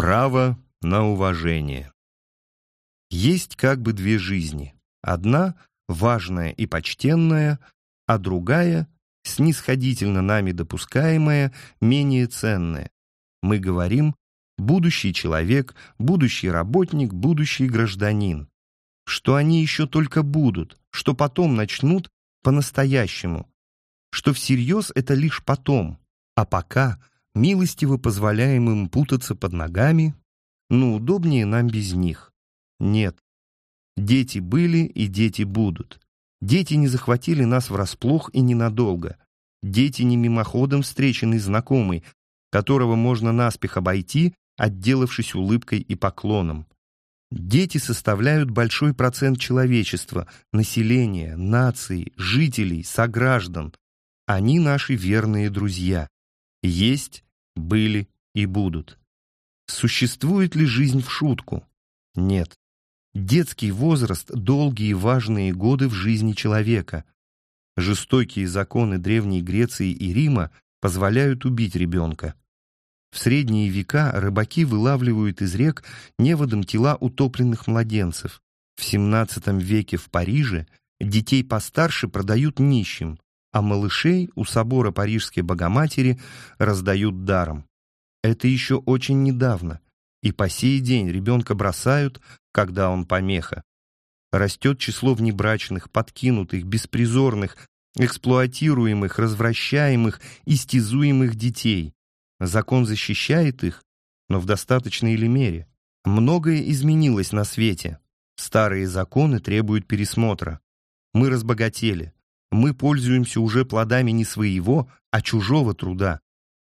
Право на уважение. Есть как бы две жизни. Одна — важная и почтенная, а другая — снисходительно нами допускаемая, менее ценная. Мы говорим «будущий человек», «будущий работник», «будущий гражданин». Что они еще только будут, что потом начнут по-настоящему, что всерьез это лишь потом, а пока милостиво позволяем им путаться под ногами, но удобнее нам без них. Нет. Дети были и дети будут. Дети не захватили нас врасплох и ненадолго. Дети не мимоходом встреченный знакомый, которого можно наспех обойти, отделавшись улыбкой и поклоном. Дети составляют большой процент человечества, населения, нации, жителей, сограждан. Они наши верные друзья. Есть, были и будут. Существует ли жизнь в шутку? Нет. Детский возраст – долгие важные годы в жизни человека. Жестокие законы Древней Греции и Рима позволяют убить ребенка. В средние века рыбаки вылавливают из рек неводом тела утопленных младенцев. В XVII веке в Париже детей постарше продают нищим, а малышей у собора Парижской Богоматери раздают даром. Это еще очень недавно, и по сей день ребенка бросают, когда он помеха. Растет число внебрачных, подкинутых, беспризорных, эксплуатируемых, развращаемых, истязуемых детей. Закон защищает их, но в достаточной ли мере? Многое изменилось на свете. Старые законы требуют пересмотра. Мы разбогатели, мы пользуемся уже плодами не своего, а чужого труда.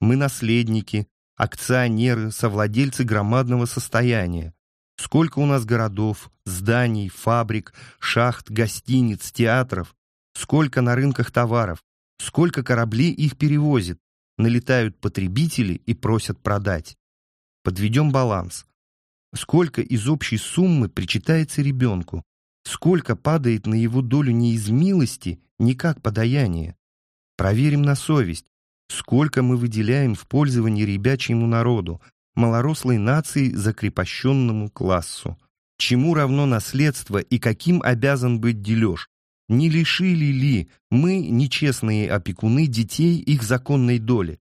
Мы наследники, акционеры, совладельцы громадного состояния. Сколько у нас городов, зданий, фабрик, шахт, гостиниц, театров. Сколько на рынках товаров. Сколько кораблей их перевозит. Налетают потребители и просят продать. Подведем баланс. Сколько из общей суммы причитается ребенку? Сколько падает на его долю не из милости, не как подаяние? Проверим на совесть, сколько мы выделяем в пользование ребячьему народу, малорослой нации закрепощенному классу. Чему равно наследство и каким обязан быть дележ? Не лишили ли мы, нечестные опекуны, детей их законной доли?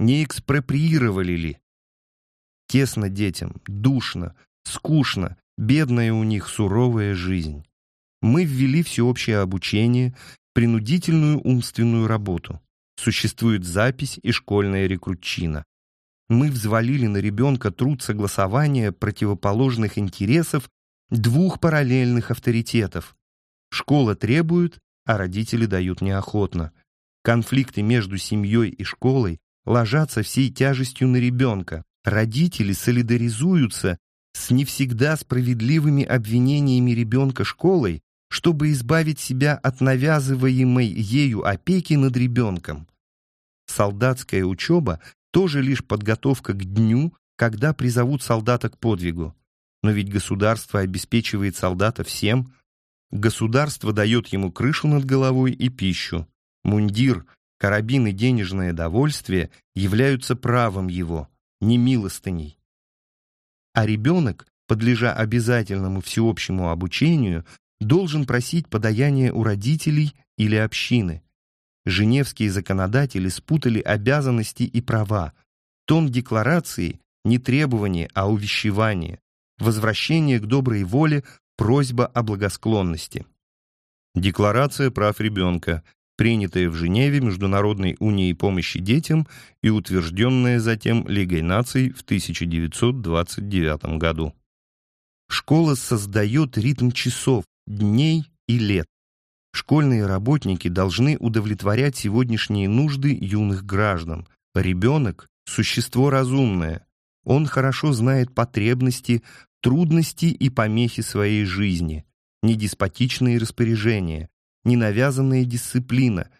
Не экспроприировали ли? Тесно детям, душно, скучно, бедная у них суровая жизнь. Мы ввели всеобщее обучение, принудительную умственную работу. Существует запись и школьная рекрутчина. Мы взвалили на ребенка труд согласования противоположных интересов двух параллельных авторитетов. Школа требует, а родители дают неохотно. Конфликты между семьей и школой ложатся всей тяжестью на ребенка. Родители солидаризуются с не всегда справедливыми обвинениями ребенка школой, чтобы избавить себя от навязываемой ею опеки над ребенком. Солдатская учеба тоже лишь подготовка к дню, когда призовут солдата к подвигу. Но ведь государство обеспечивает солдата всем. Государство дает ему крышу над головой и пищу. Мундир, карабин и денежное довольствие являются правом его, не милостыней а ребенок, подлежа обязательному всеобщему обучению, должен просить подаяния у родителей или общины. Женевские законодатели спутали обязанности и права. Тон декларации – не требование, а увещевание. Возвращение к доброй воле – просьба о благосклонности. Декларация прав ребенка принятая в Женеве Международной унией помощи детям и утвержденная затем Лигой наций в 1929 году. Школа создает ритм часов, дней и лет. Школьные работники должны удовлетворять сегодняшние нужды юных граждан. Ребенок – существо разумное. Он хорошо знает потребности, трудности и помехи своей жизни, недеспотичные распоряжения, не навязанная дисциплина,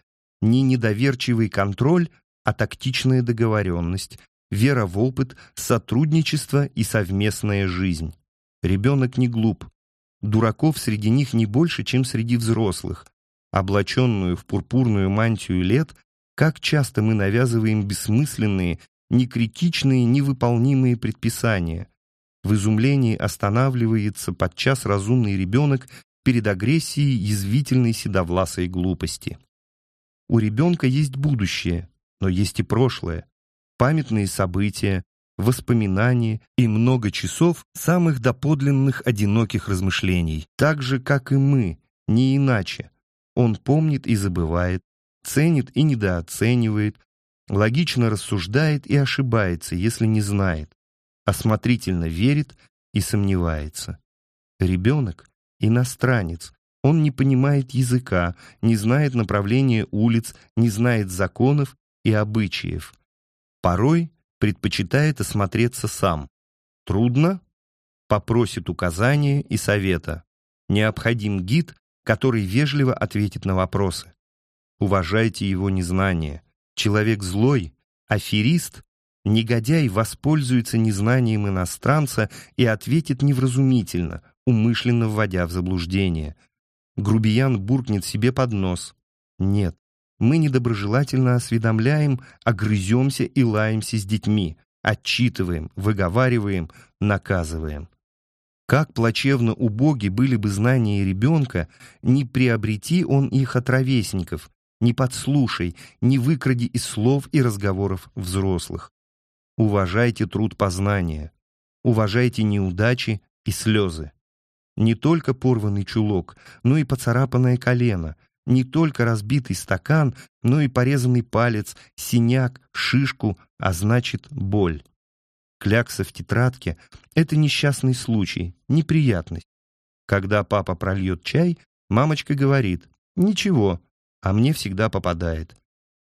не недоверчивый контроль, а тактичная договоренность, вера в опыт, сотрудничество и совместная жизнь. Ребенок не глуп. Дураков среди них не больше, чем среди взрослых. Облаченную в пурпурную мантию лет, как часто мы навязываем бессмысленные, ни критичные, невыполнимые предписания. В изумлении останавливается подчас разумный ребенок перед агрессией язвительной седовласой глупости. У ребенка есть будущее, но есть и прошлое, памятные события, воспоминания и много часов самых доподлинных одиноких размышлений, так же, как и мы, не иначе. Он помнит и забывает, ценит и недооценивает, логично рассуждает и ошибается, если не знает, осмотрительно верит и сомневается. Ребенок — иностранец, он не понимает языка, не знает направления улиц, не знает законов и обычаев. Порой предпочитает осмотреться сам. Трудно? Попросит указания и совета. Необходим гид, который вежливо ответит на вопросы. Уважайте его незнание. Человек злой, аферист, негодяй воспользуется незнанием иностранца и ответит невразумительно, умышленно вводя в заблуждение. Грубиян буркнет себе под нос. Нет, мы недоброжелательно осведомляем, огрыземся и лаемся с детьми, отчитываем, выговариваем, наказываем. Как плачевно убоги были бы знания ребенка, не приобрети он их от ровесников, не подслушай, не выкради из слов и разговоров взрослых. Уважайте труд познания, уважайте неудачи и слезы. Не только порванный чулок, но и поцарапанное колено — не только разбитый стакан, но и порезанный палец, синяк, шишку, а значит боль. Клякса в тетрадке — это несчастный случай, неприятность. Когда папа прольет чай, мамочка говорит «Ничего», а мне всегда попадает.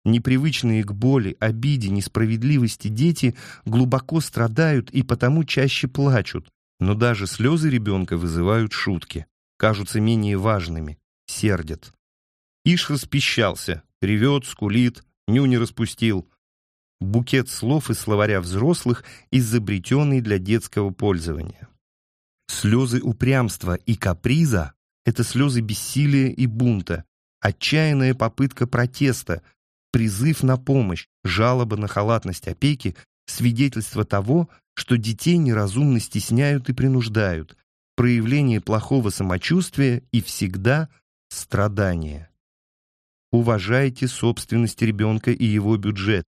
Непривычные к боли, обиде, несправедливости дети глубоко страдают и потому чаще плачут, но даже слезы ребенка вызывают шутки, кажутся менее важными, сердят. Иш распищался, ревет, скулит, нюни распустил. Букет слов из словаря взрослых, изобретенный для детского пользования. Слезы упрямства и каприза — это слезы бессилия и бунта, отчаянная попытка протеста, призыв на помощь, жалоба на халатность опеки, свидетельство того, что детей неразумно стесняют и принуждают, проявление плохого самочувствия и всегда страдания. Уважайте собственность ребенка и его бюджет.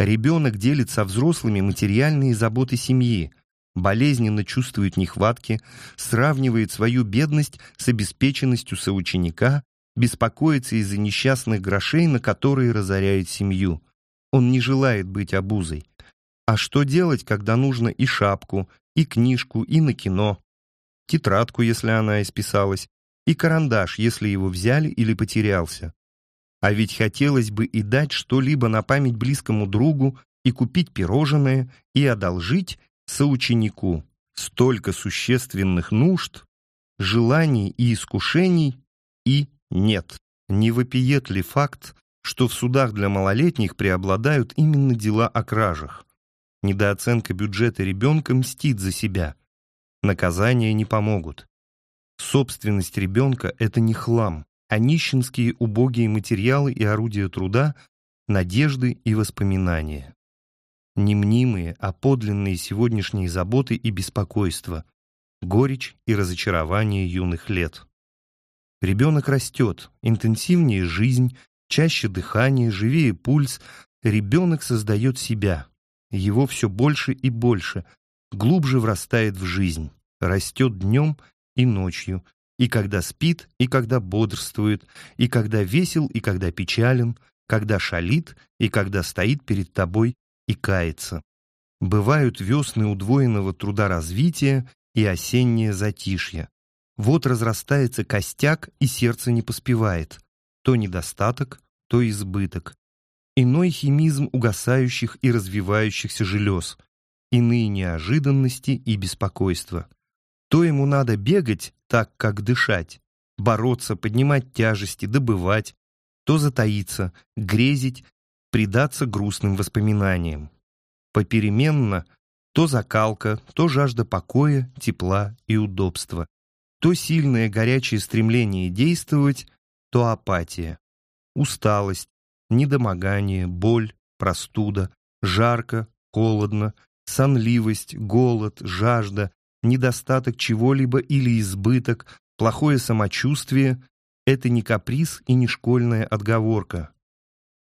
Ребенок делит со взрослыми материальные заботы семьи, болезненно чувствует нехватки, сравнивает свою бедность с обеспеченностью соученика, беспокоится из-за несчастных грошей, на которые разоряет семью. Он не желает быть обузой. А что делать, когда нужно и шапку, и книжку, и на кино? Тетрадку, если она исписалась, и карандаш, если его взяли или потерялся. А ведь хотелось бы и дать что-либо на память близкому другу, и купить пирожное, и одолжить соученику. Столько существенных нужд, желаний и искушений, и нет. Не вопиет ли факт, что в судах для малолетних преобладают именно дела о кражах? Недооценка бюджета ребенка мстит за себя. Наказания не помогут. Собственность ребенка — это не хлам, а нищенские убогие материалы и орудия труда, надежды и воспоминания. Не мнимые, а подлинные сегодняшние заботы и беспокойства, горечь и разочарование юных лет. Ребенок растет, интенсивнее жизнь, чаще дыхание, живее пульс. Ребенок создает себя. Его все больше и больше, глубже врастает в жизнь, растет днем и ночью, и когда спит, и когда бодрствует, и когда весел, и когда печален, когда шалит, и когда стоит перед тобой и кается. Бывают весны удвоенного труда развития и осеннее затишье. Вот разрастается костяк, и сердце не поспевает. То недостаток, то избыток. Иной химизм угасающих и развивающихся желез. Иные неожиданности и беспокойства. То ему надо бегать так, как дышать, бороться, поднимать тяжести, добывать, то затаиться, грезить, предаться грустным воспоминаниям. Попеременно то закалка, то жажда покоя, тепла и удобства, то сильное горячее стремление действовать, то апатия, усталость, недомогание, боль, простуда, жарко, холодно, сонливость, голод, жажда, недостаток чего-либо или избыток, плохое самочувствие — это не каприз и не школьная отговорка.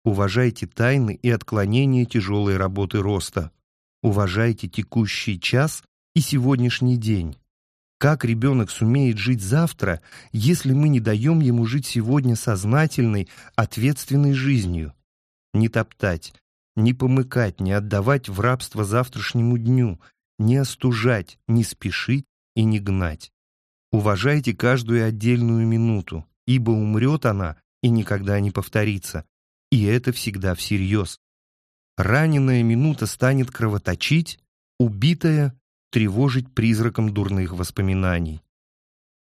Уважайте тайны и отклонения тяжелой работы роста. Уважайте текущий час и сегодняшний день. Как ребенок сумеет жить завтра, если мы не даем ему жить сегодня сознательной, ответственной жизнью? Не топтать, не помыкать, не отдавать в рабство завтрашнему дню, не остужать, не спешить и не гнать. Уважайте каждую отдельную минуту, ибо умрет она и никогда не повторится. И это всегда всерьез. Раненая минута станет кровоточить, убитая — тревожить призраком дурных воспоминаний.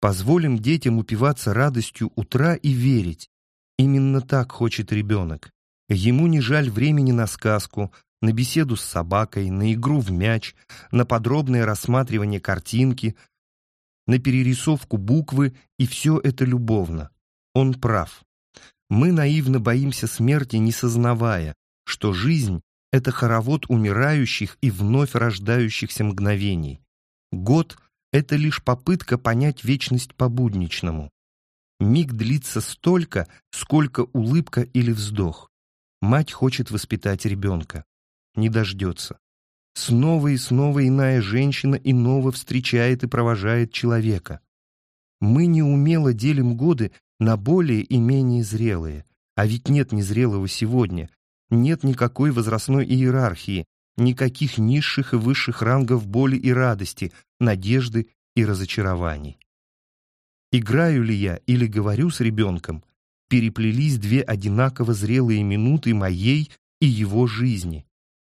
Позволим детям упиваться радостью утра и верить. Именно так хочет ребенок. Ему не жаль времени на сказку, на беседу с собакой, на игру в мяч, на подробное рассматривание картинки, на перерисовку буквы, и все это любовно. Он прав. Мы наивно боимся смерти, не сознавая, что жизнь — это хоровод умирающих и вновь рождающихся мгновений. Год — это лишь попытка понять вечность по-будничному. Миг длится столько, сколько улыбка или вздох. Мать хочет воспитать ребенка. Не дождется. Снова и снова иная женщина иного встречает и провожает человека. Мы неумело делим годы на более и менее зрелые. А ведь нет незрелого сегодня. Нет никакой возрастной иерархии, никаких низших и высших рангов боли и радости, надежды и разочарований. Играю ли я или говорю с ребенком, переплелись две одинаково зрелые минуты моей и его жизни.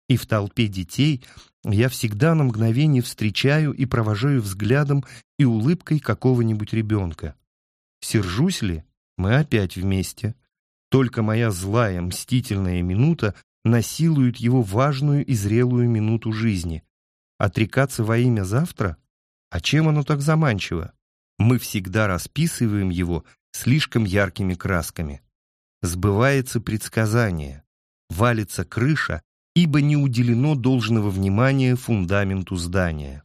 И в толпе детей я всегда на мгновение встречаю и провожаю взглядом и улыбкой какого-нибудь ребенка. Сержусь ли? Мы опять вместе. Только моя злая, мстительная минута насилует его важную и зрелую минуту жизни. Отрекаться во имя завтра? А чем оно так заманчиво? Мы всегда расписываем его слишком яркими красками. Сбывается предсказание, валится крыша, ибо не уделено должного внимания фундаменту здания.